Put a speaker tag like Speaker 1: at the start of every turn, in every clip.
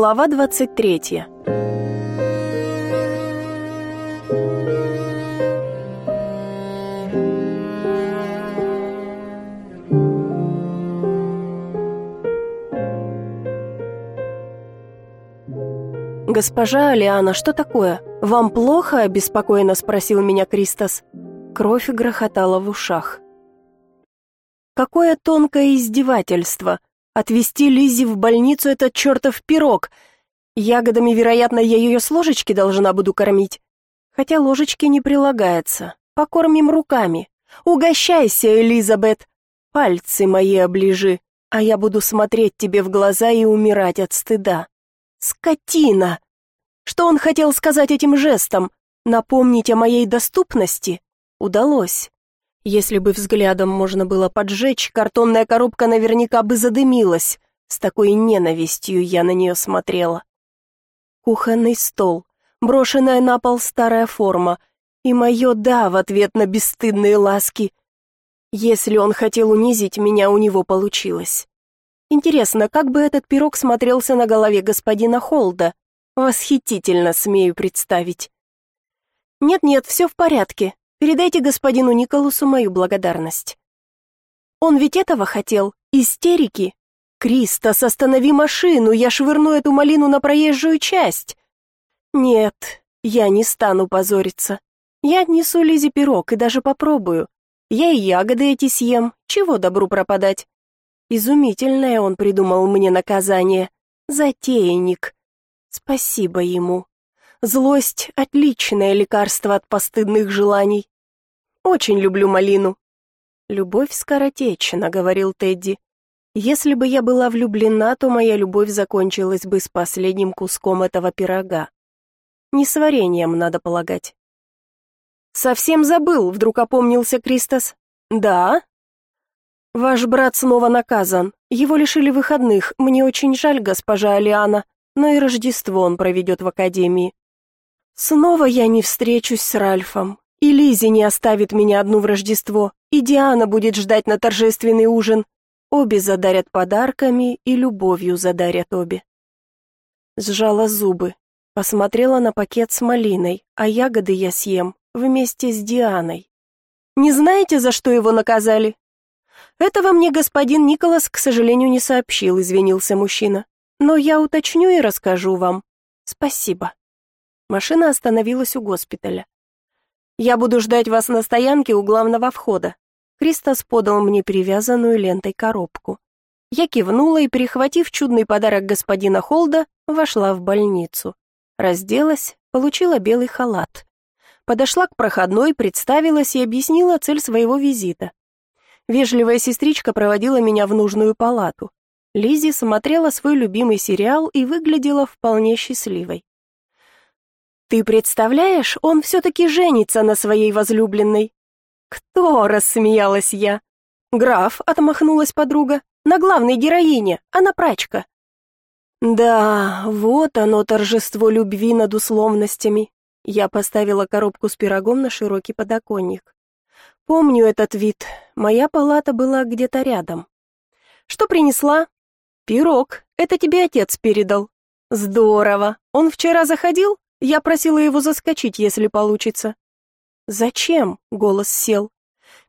Speaker 1: Глава 23 «Госпожа Алиана, что такое? Вам плохо?» – обеспокоенно спросил меня Кристос. Кровь грохотала в ушах. Какое тонкое издевательство! Отвезти Лизи в больницу этот чертов пирог. Ягодами, вероятно, я ее с ложечки должна буду кормить. Хотя ложечки не прилагается. Покормим руками. Угощайся, Элизабет. Пальцы мои оближи, а я буду смотреть тебе в глаза и умирать от стыда. Скотина! Что он хотел сказать этим жестом? Напомнить о моей доступности? Удалось. Если бы взглядом можно было поджечь, картонная коробка наверняка бы задымилась. С такой ненавистью я на нее смотрела. Кухонный стол, брошенная на пол старая форма и мое «да» в ответ на бесстыдные ласки. Если он хотел унизить меня, у него получилось. Интересно, как бы этот пирог смотрелся на голове господина Холда? Восхитительно, смею представить. Нет-нет, все в порядке. Передайте господину Николасу мою благодарность. Он ведь этого хотел, истерики. Кристос, останови машину, я швырну эту малину на проезжую часть. Нет, я не стану позориться. Я отнесу Лизе пирог и даже попробую. Я и ягоды эти съем, чего добру пропадать. Изумительное он придумал мне наказание. Затейник. Спасибо ему. Злость — отличное лекарство от постыдных желаний. Очень люблю малину». «Любовь скоротечна», — говорил Тедди. «Если бы я была влюблена, то моя любовь закончилась бы с последним куском этого пирога. Не с вареньем, надо полагать». «Совсем забыл», — вдруг опомнился Кристос. «Да?» «Ваш брат снова наказан. Его лишили выходных. Мне очень жаль, госпожа Алиана, но и Рождество он проведет в академии. Снова я не встречусь с Ральфом, и Лизи не оставит меня одну в Рождество, и Диана будет ждать на торжественный ужин. Обе задарят подарками и любовью задарят обе. Сжала зубы, посмотрела на пакет с малиной, а ягоды я съем вместе с Дианой. Не знаете, за что его наказали? Этого мне господин Николас, к сожалению, не сообщил, извинился мужчина. Но я уточню и расскажу вам. Спасибо. Машина остановилась у госпиталя. «Я буду ждать вас на стоянке у главного входа». Кристос подал мне перевязанную лентой коробку. Я кивнула и, перехватив чудный подарок господина Холда, вошла в больницу. Разделась, получила белый халат. Подошла к проходной, представилась и объяснила цель своего визита. Вежливая сестричка проводила меня в нужную палату. Лизи смотрела свой любимый сериал и выглядела вполне счастливой. «Ты представляешь, он все-таки женится на своей возлюбленной». «Кто?» — рассмеялась я. «Граф», — отмахнулась подруга, — «на главной героине, она прачка». «Да, вот оно, торжество любви над условностями». Я поставила коробку с пирогом на широкий подоконник. Помню этот вид, моя палата была где-то рядом. «Что принесла?» «Пирог, это тебе отец передал». «Здорово, он вчера заходил?» Я просила его заскочить, если получится. Зачем? Голос сел.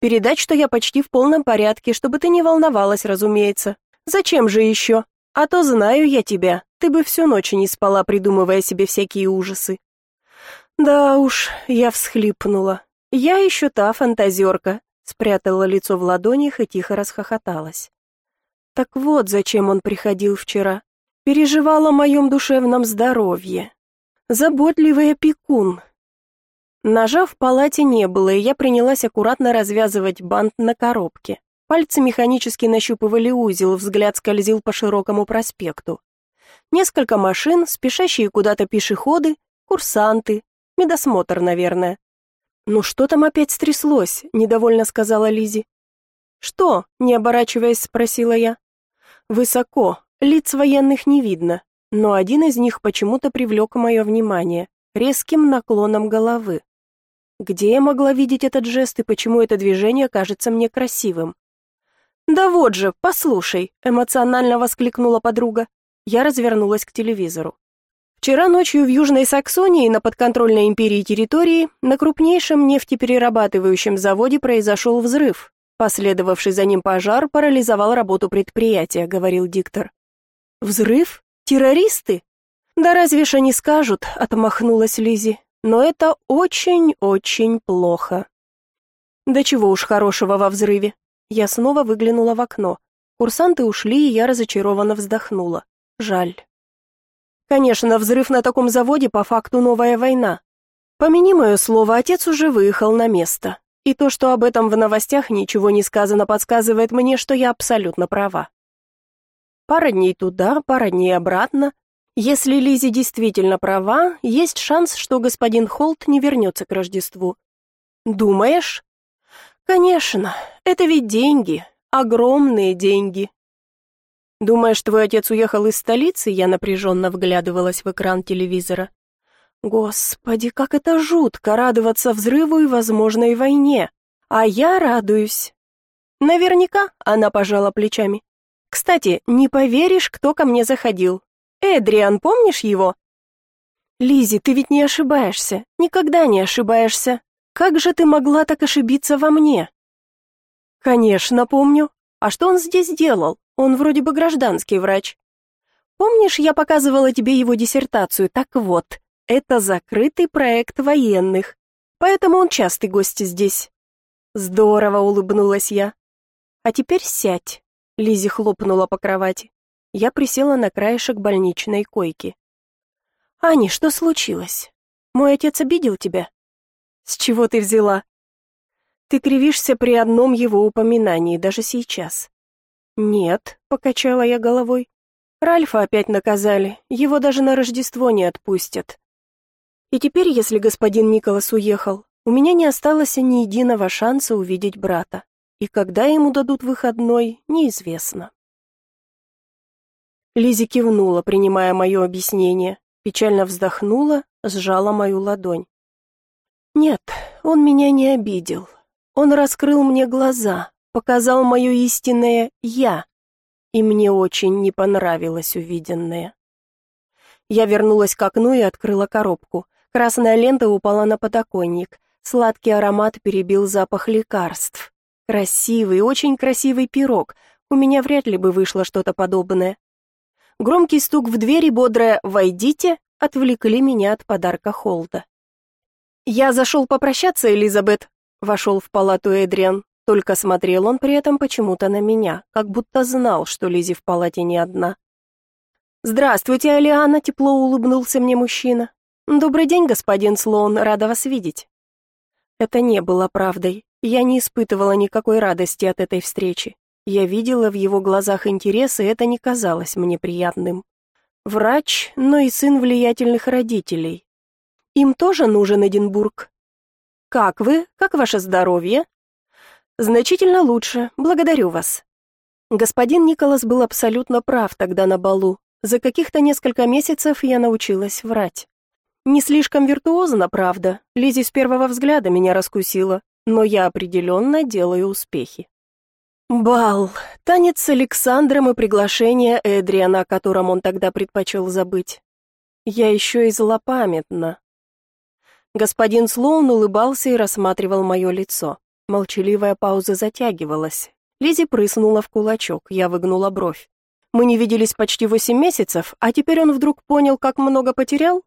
Speaker 1: Передать, что я почти в полном порядке, чтобы ты не волновалась, разумеется. Зачем же еще? А то знаю я тебя. Ты бы всю ночь не спала, придумывая себе всякие ужасы. Да уж, я всхлипнула. Я еще та фантазерка. Спрятала лицо в ладонях и тихо расхохоталась. Так вот, зачем он приходил вчера. Переживал о моем душевном здоровье. Заботливый опекун. Ножа в палате не было, и я принялась аккуратно развязывать бант на коробке. Пальцы механически нащупывали узел, взгляд скользил по широкому проспекту. Несколько машин, спешащие куда-то пешеходы, курсанты, медосмотр, наверное. «Ну что там опять стряслось?» — недовольно сказала Лизи. «Что?» — не оборачиваясь, спросила я. «Высоко, лиц военных не видно но один из них почему-то привлек мое внимание резким наклоном головы. Где я могла видеть этот жест и почему это движение кажется мне красивым? «Да вот же, послушай», — эмоционально воскликнула подруга. Я развернулась к телевизору. Вчера ночью в Южной Саксонии на подконтрольной империи территории на крупнейшем нефтеперерабатывающем заводе произошел взрыв. Последовавший за ним пожар парализовал работу предприятия, говорил диктор. Взрыв? Террористы? Да разве ж они скажут, отмахнулась Лизи. Но это очень-очень плохо. Да чего уж хорошего во взрыве. Я снова выглянула в окно. Курсанты ушли, и я разочарованно вздохнула. Жаль. Конечно, взрыв на таком заводе по факту новая война. Помяни мое слово, отец уже выехал на место. И то, что об этом в новостях ничего не сказано, подсказывает мне, что я абсолютно права. Пара дней туда, пара дней обратно. Если Лизи действительно права, есть шанс, что господин Холт не вернется к Рождеству. Думаешь? Конечно, это ведь деньги, огромные деньги. Думаешь, твой отец уехал из столицы? Я напряженно вглядывалась в экран телевизора. Господи, как это жутко радоваться взрыву и возможной войне. А я радуюсь. Наверняка, она пожала плечами. Кстати, не поверишь, кто ко мне заходил. Эдриан, помнишь его? Лизи, ты ведь не ошибаешься, никогда не ошибаешься. Как же ты могла так ошибиться во мне? Конечно, помню. А что он здесь делал? Он вроде бы гражданский врач. Помнишь, я показывала тебе его диссертацию? Так вот, это закрытый проект военных, поэтому он частый гость здесь. Здорово, улыбнулась я. А теперь сядь. Лизи хлопнула по кровати. Я присела на краешек больничной койки. Ани, что случилось? Мой отец обидел тебя? С чего ты взяла? Ты кривишься при одном его упоминании, даже сейчас. «Нет», — покачала я головой. «Ральфа опять наказали, его даже на Рождество не отпустят. И теперь, если господин Николас уехал, у меня не осталось ни единого шанса увидеть брата. И когда ему дадут выходной, неизвестно». Лизи кивнула, принимая мое объяснение, печально вздохнула, сжала мою ладонь. «Нет, он меня не обидел. Он раскрыл мне глаза, показал мое истинное «я», и мне очень не понравилось увиденное. Я вернулась к окну и открыла коробку. Красная лента упала на подоконник. Сладкий аромат перебил запах лекарств. Красивый, очень красивый пирог. У меня вряд ли бы вышло что-то подобное. Громкий стук в дверь и бодрое «Войдите» отвлекли меня от подарка Холда. «Я зашел попрощаться, Элизабет», — вошел в палату Эдриан. Только смотрел он при этом почему-то на меня, как будто знал, что Лизи в палате не одна. «Здравствуйте, Алиана», — тепло улыбнулся мне мужчина. «Добрый день, господин Слоун, рада вас видеть». Это не было правдой. Я не испытывала никакой радости от этой встречи. Я видела в его глазах интерес, и это не казалось мне приятным. Врач, но и сын влиятельных родителей. Им тоже нужен Эдинбург. «Как вы? Как ваше здоровье?» Значительно лучше. Благодарю вас. Господин Николас был абсолютно прав тогда на балу. За каких-то несколько месяцев я научилась врать. Не слишком виртуозно, правда. Лизи с первого взгляда меня раскусила, но я определенно делаю успехи. Бал, танец с Александром и приглашение Эдриана, о котором он тогда предпочел забыть. Я еще и злопамятна. Господин Слоун улыбался и рассматривал мое лицо. Молчаливая пауза затягивалась. Лизи прыснула в кулачок, я выгнула бровь. Мы не виделись почти восемь месяцев, а теперь он вдруг понял, как много потерял?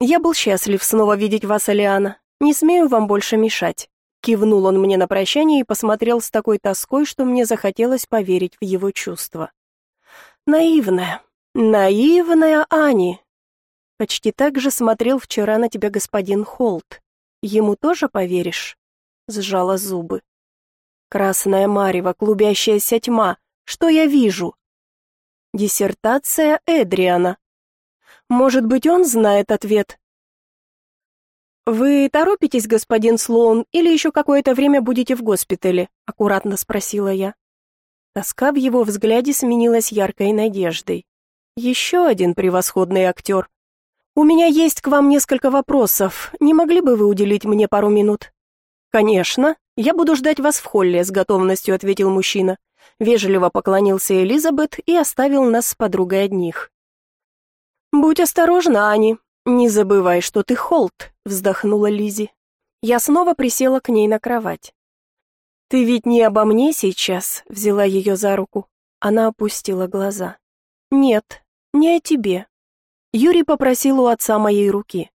Speaker 1: Я был счастлив снова видеть вас, Алиана. Не смею вам больше мешать. Кивнул он мне на прощание и посмотрел с такой тоской, что мне захотелось поверить в его чувства. Наивная, наивная Ани. Почти так же смотрел вчера на тебя господин Холт. Ему тоже поверишь? сжала зубы. Красная марево, клубящаяся тьма. Что я вижу? Диссертация Эдриана. Может быть, он знает ответ? Вы торопитесь, господин Слоун, или еще какое-то время будете в госпитале? аккуратно спросила я. Тоска в его взгляде сменилась яркой надеждой. Еще один превосходный актер. У меня есть к вам несколько вопросов. Не могли бы вы уделить мне пару минут? «Конечно, я буду ждать вас в холле», — с готовностью ответил мужчина. Вежливо поклонился Элизабет и оставил нас с подругой одних. «Будь осторожна, Ани. Не забывай, что ты Холт», — вздохнула Лизи. Я снова присела к ней на кровать. «Ты ведь не обо мне сейчас?» — взяла ее за руку. Она опустила глаза. «Нет, не о тебе». Юрий попросил у отца моей руки.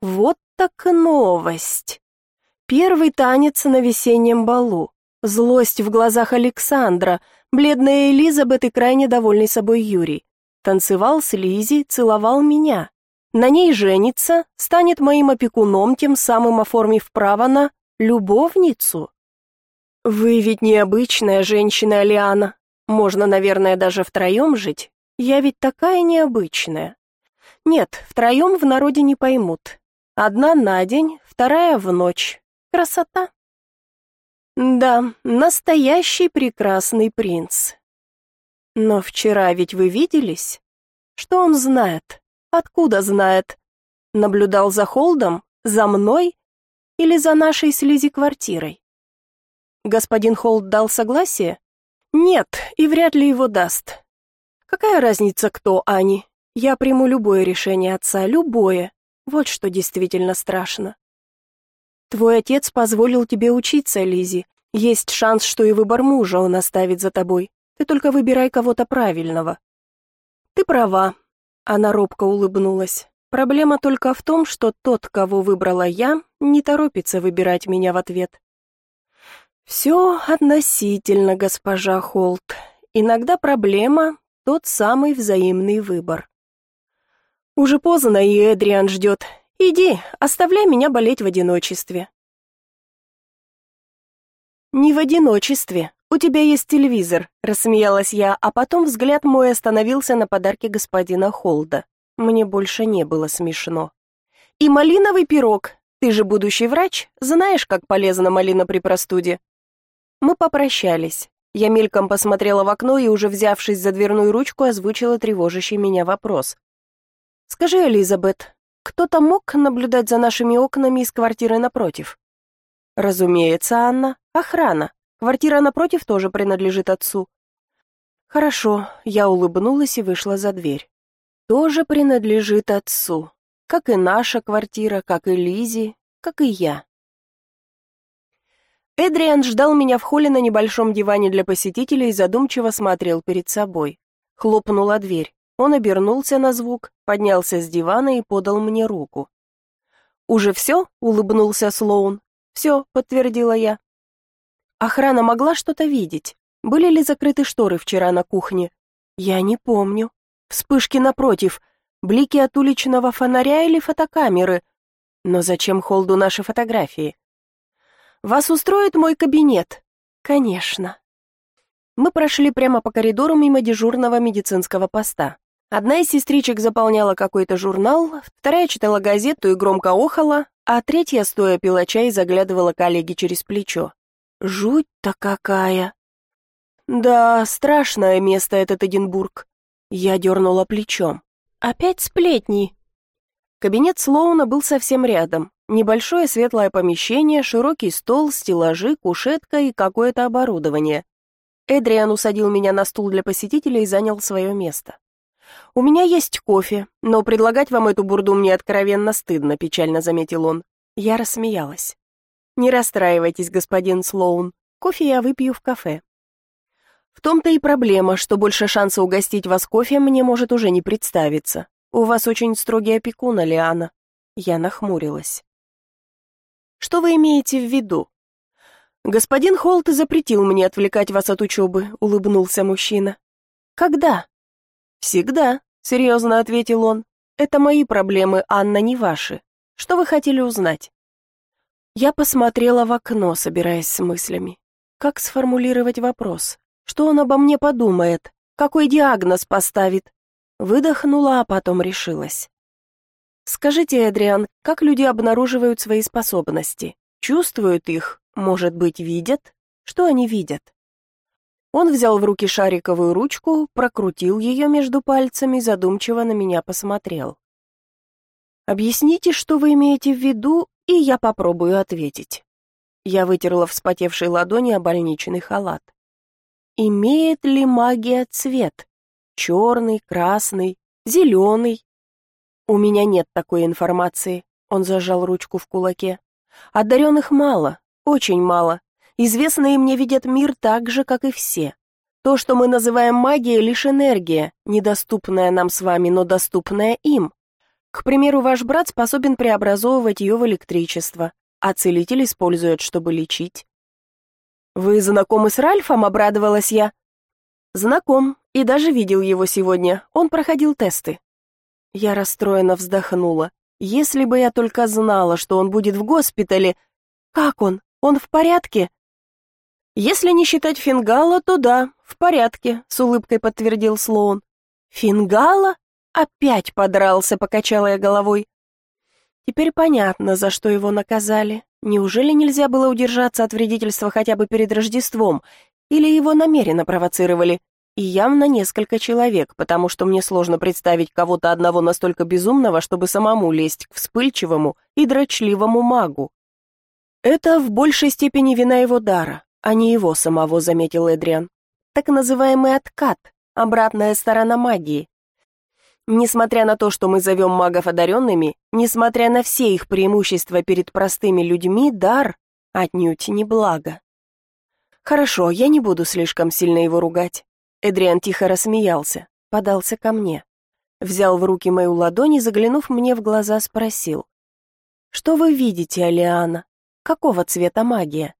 Speaker 1: «Вот так новость!» Первый танец на весеннем балу. Злость в глазах Александра, бледная Элизабет и крайне довольный собой Юрий. Танцевал с Лизи, целовал меня. На ней женится, станет моим опекуном, тем самым оформив право на любовницу. Вы ведь необычная женщина, Алиана. Можно, наверное, даже втроем жить. Я ведь такая необычная. Нет, втроем в народе не поймут. Одна на день, вторая в ночь. Красота. Да, настоящий прекрасный принц. Но вчера ведь вы виделись? Что он знает? Откуда знает? Наблюдал за Холдом? За мной? Или за нашей слизи квартирой? Господин Холд дал согласие? Нет, и вряд ли его даст. Какая разница, кто Ани? Я приму любое решение отца, любое. Вот что действительно страшно. Твой отец позволил тебе учиться, Лизи. Есть шанс, что и выбор мужа он оставит за тобой. Ты только выбирай кого-то правильного. Ты права. Она робко улыбнулась. Проблема только в том, что тот, кого выбрала я, не торопится выбирать меня в ответ. Все относительно, госпожа Холт. Иногда проблема — тот самый взаимный выбор. Уже поздно, и Эдриан ждет. Иди, оставляй меня болеть в одиночестве. Не в одиночестве, «У тебя есть телевизор», — рассмеялась я, а потом взгляд мой остановился на подарке господина Холда. Мне больше не было смешно. «И малиновый пирог. Ты же будущий врач, знаешь, как полезна малина при простуде». Мы попрощались. Я мельком посмотрела в окно и, уже взявшись за дверную ручку, озвучила тревожащий меня вопрос. «Скажи, Элизабет, кто-то мог наблюдать за нашими окнами из квартиры напротив?» «Разумеется, Анна. Охрана. Квартира напротив тоже принадлежит отцу. Хорошо, я улыбнулась и вышла за дверь. Тоже принадлежит отцу. Как и наша квартира, как и Лизи, как и я. Эдриан ждал меня в холле на небольшом диване для посетителей и задумчиво смотрел перед собой. Хлопнула дверь. Он обернулся на звук, поднялся с дивана и подал мне руку. «Уже все?» — улыбнулся Слоун. «Все», — подтвердила я. Охрана могла что-то видеть. Были ли закрыты шторы вчера на кухне? Я не помню. Вспышки напротив, блики от уличного фонаря или фотокамеры. Но зачем Холду наши фотографии? Вас устроит мой кабинет? Конечно. Мы прошли прямо по коридору мимо дежурного медицинского поста. Одна из сестричек заполняла какой-то журнал, вторая читала газету и громко охала, а третья, стоя пила чай, заглядывала коллеге через плечо. Жуть-то какая! Да, страшное место этот Эдинбург. Я дернула плечом. Опять сплетни. Кабинет Слоуна был совсем рядом. Небольшое светлое помещение, широкий стол, стеллажи, кушетка и какое-то оборудование. Эдриан усадил меня на стул для посетителей и занял свое место. «У меня есть кофе, но предлагать вам эту бурду мне откровенно стыдно», — печально заметил он. Я рассмеялась. «Не расстраивайтесь, господин Слоун. Кофе я выпью в кафе». «В том-то и проблема, что больше шанса угостить вас кофе мне может уже не представиться. У вас очень строгий опекун, Алиана». Я нахмурилась. «Что вы имеете в виду?» «Господин Холт запретил мне отвлекать вас от учебы», — улыбнулся мужчина. «Когда?» «Всегда», — серьезно ответил он. «Это мои проблемы, Анна, не ваши. Что вы хотели узнать?» Я посмотрела в окно, собираясь с мыслями. Как сформулировать вопрос? Что он обо мне подумает? Какой диагноз поставит? Выдохнула, а потом решилась. Скажите, Эдриан, как люди обнаруживают свои способности? Чувствуют их? Может быть, видят? Что они видят? Он взял в руки шариковую ручку, прокрутил ее между пальцами, задумчиво на меня посмотрел. «Объясните, что вы имеете в виду и я попробую ответить. Я вытерла вспотевшей ладони о больничный халат. Имеет ли магия цвет? Черный, красный, зеленый? У меня нет такой информации. Он зажал ручку в кулаке. Одаренных мало, очень мало. Известные мне видят мир так же, как и все. То, что мы называем магией, лишь энергия, недоступная нам с вами, но доступная им. К примеру, ваш брат способен преобразовывать ее в электричество, а целитель использует, чтобы лечить. «Вы знакомы с Ральфом?» — обрадовалась я. «Знаком, и даже видел его сегодня. Он проходил тесты». Я расстроенно вздохнула. «Если бы я только знала, что он будет в госпитале...» «Как он? Он в порядке?» «Если не считать Фингала, то да, в порядке», — с улыбкой подтвердил Слоун. «Фингала? Опять подрался», — покачала я головой. Теперь понятно, за что его наказали. Неужели нельзя было удержаться от вредительства хотя бы перед Рождеством? Или его намеренно провоцировали? И явно несколько человек, потому что мне сложно представить кого-то одного настолько безумного, чтобы самому лезть к вспыльчивому и дрочливому магу. Это в большей степени вина его дара а не его самого, заметил Эдриан. Так называемый откат, обратная сторона магии. Несмотря на то, что мы зовем магов одаренными, несмотря на все их преимущества перед простыми людьми, дар отнюдь не благо. Хорошо, я не буду слишком сильно его ругать. Эдриан тихо рассмеялся, подался ко мне. Взял в руки мою ладонь и, заглянув мне в глаза, спросил. «Что вы видите, Алиана? Какого цвета магия?»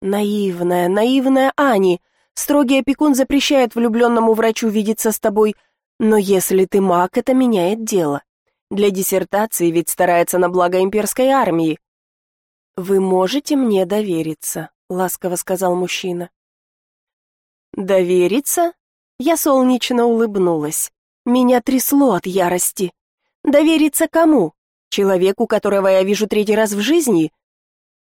Speaker 1: Наивная, наивная Ани. Строгий опекун запрещает влюбленному врачу видеться с тобой, но если ты маг, это меняет дело. Для диссертации ведь старается на благо имперской армии. Вы можете мне довериться, ласково сказал мужчина. Довериться? Я солнечно улыбнулась. Меня трясло от ярости. Довериться кому? Человеку, которого я вижу третий раз в жизни?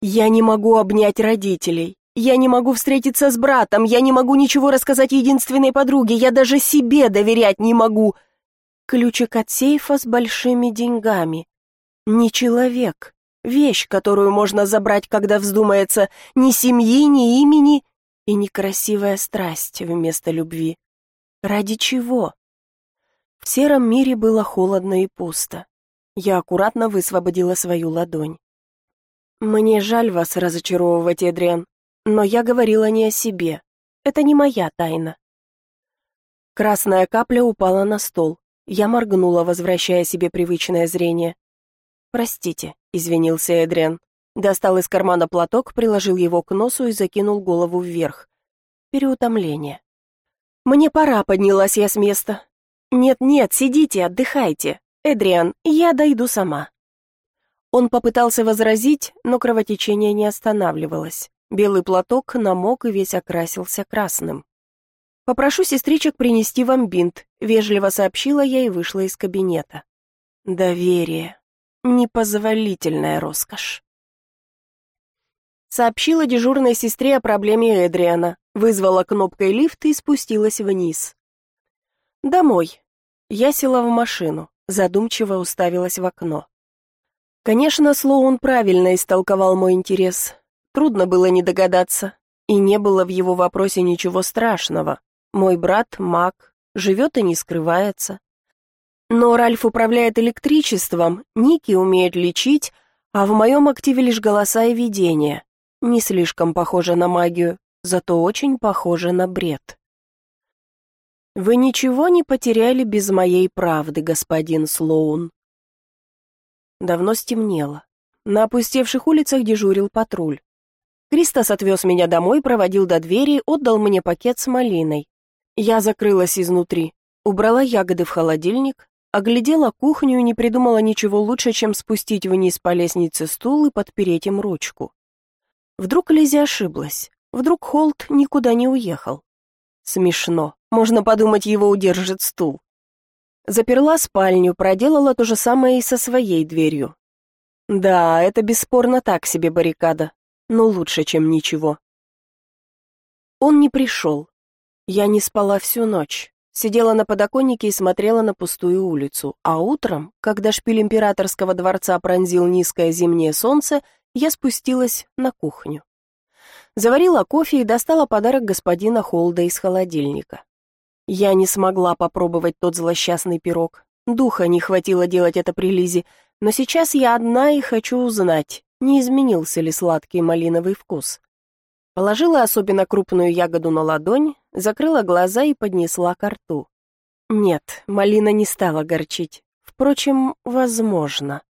Speaker 1: Я не могу обнять родителей. Я не могу встретиться с братом. Я не могу ничего рассказать единственной подруге. Я даже себе доверять не могу. Ключик от сейфа с большими деньгами. Не человек. Вещь, которую можно забрать, когда вздумается. Ни семьи, ни имени и некрасивая страсть вместо любви. Ради чего? В сером мире было холодно и пусто. Я аккуратно высвободила свою ладонь. «Мне жаль вас разочаровывать, Эдриан, но я говорила не о себе. Это не моя тайна». Красная капля упала на стол. Я моргнула, возвращая себе привычное зрение. «Простите», — извинился Эдриан. Достал из кармана платок, приложил его к носу и закинул голову вверх. Переутомление. «Мне пора», — поднялась я с места. «Нет-нет, сидите, отдыхайте. Эдриан, я дойду сама». Он попытался возразить, но кровотечение не останавливалось. Белый платок намок и весь окрасился красным. «Попрошу сестричек принести вам бинт», — вежливо сообщила я и вышла из кабинета. «Доверие. Непозволительная роскошь». Сообщила дежурной сестре о проблеме Эдриана, вызвала кнопкой лифт и спустилась вниз. «Домой». Я села в машину, задумчиво уставилась в окно. Конечно, Слоун правильно истолковал мой интерес. Трудно было не догадаться. И не было в его вопросе ничего страшного. Мой брат — маг, живет и не скрывается. Но Ральф управляет электричеством, Ники умеет лечить, а в моем активе лишь голоса и видения. Не слишком похоже на магию, зато очень похоже на бред. «Вы ничего не потеряли без моей правды, господин Слоун», Давно стемнело. На опустевших улицах дежурил патруль. Кристос отвез меня домой, проводил до двери, отдал мне пакет с малиной. Я закрылась изнутри, убрала ягоды в холодильник, оглядела кухню и не придумала ничего лучше, чем спустить вниз по лестнице стул и подпереть им ручку. Вдруг Лизи ошиблась, вдруг Холт никуда не уехал. Смешно, можно подумать, его удержит стул. Заперла спальню, проделала то же самое и со своей дверью. Да, это бесспорно так себе баррикада, но лучше, чем ничего. Он не пришел. Я не спала всю ночь. Сидела на подоконнике и смотрела на пустую улицу, а утром, когда шпиль императорского дворца пронзил низкое зимнее солнце, я спустилась на кухню. Заварила кофе и достала подарок господина Холда из холодильника. Я не смогла попробовать тот злосчастный пирог. Духа не хватило делать это при Лизе, но сейчас я одна и хочу узнать, не изменился ли сладкий малиновый вкус. Положила особенно крупную ягоду на ладонь, закрыла глаза и поднесла ко рту. Нет, малина не стала горчить. Впрочем, возможно.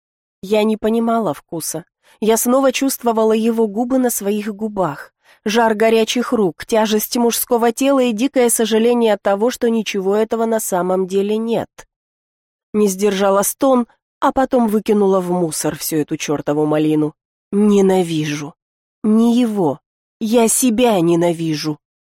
Speaker 1: Я не понимала вкуса. Я снова чувствовала его губы на своих губах. Жар горячих рук, тяжесть мужского тела и дикое сожаление от того, что ничего этого на самом деле нет. Не сдержала стон, а потом выкинула в мусор всю эту чертову малину. Ненавижу. Не его. Я себя ненавижу.